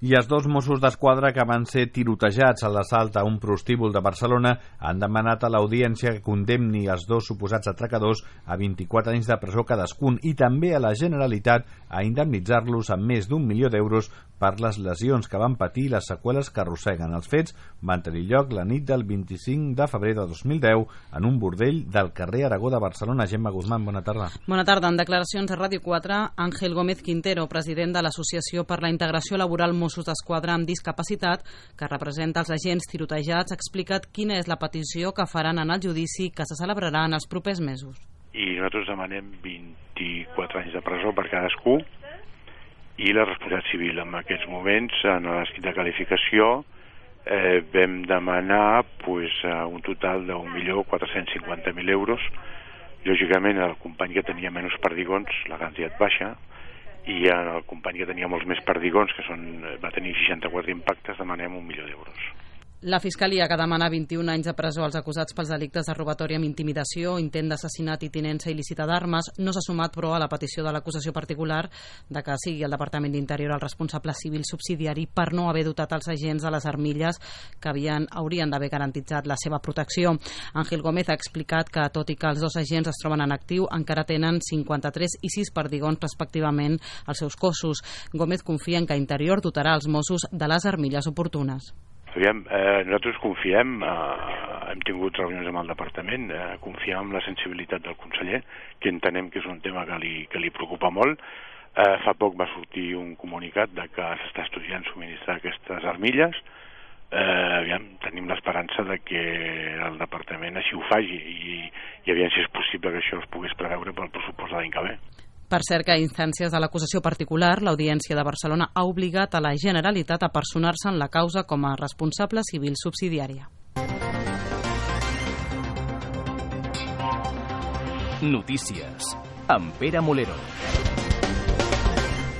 I els dos Mossos d'Esquadra que van ser tirotejats a l'assalt a un prostíbul de Barcelona han demanat a l'audiència que condemni els dos suposats atracadors a 24 anys de presó cadascun i també a la Generalitat a indemnitzar-los amb més d'un milió d'euros per les lesions que van patir i les seqüeles que arrosseguen. Els fets van tenir lloc la nit del 25 de febrer de 2010 en un bordell del carrer Aragó de Barcelona. Gemma Guzmán, bona tarda. Bona tarda. En declaracions a Ràdio 4, Àngel Gómez Quintero, president de l'Associació per la Integració Laboral Mossos d'Esquadra amb Discapacitat, que representa els agents tirotejats, ha explicat quina és la petició que faran en el judici que se celebrarà en els propers mesos. I nosaltres demanem 24 anys de presó per cadascú, i la responsabilitat civil. En aquests moments, en l'escrit de qualificació, eh, vam demanar pues, un total de 1.450.000 euros. Lògicament, el company que tenia menys perdigons, la quantitat baixa, i el company que tenia molts més perdigons, que són, va tenir 64 impactes, demanem un milió d'euros. La Fiscalia, que demana 21 anys de presó als acusats pels delictes de robatori amb intimidació, intent d'assassinat i tinença il·lícita d'armes, no s'ha sumat, però, a la petició de l'acusació particular de que sigui el Departament d'Interior el responsable civil subsidiari per no haver dotat els agents de les armilles que havien, haurien d'haver garantitzat la seva protecció. Ángel Gómez ha explicat que, tot i que els dos agents es troben en actiu, encara tenen 53 i 6 perdigons respectivament als seus cossos. Gómez confia en que Interior dotarà els Mossos de les armilles oportunes. Aviam, eh, nosaltres confiem, eh, hem tingut reunions amb el departament, eh, confiem en la sensibilitat del conseller, que entenem que és un tema que li, que li preocupa molt. Eh, fa poc va sortir un comunicat de que s'està estudiant subministrar aquestes armilles. Eh, aviam, tenim l'esperança de que el departament així ho faci i, i aviam si és possible que això es pogués preveure pel pressupost de l'any que ve. Per cert que a instàncies de l'acusació particular, l'Audiència de Barcelona ha obligat a la Generalitat a personar-se en la causa com a responsable civil subsidiària. Notícies amb Pere Molero.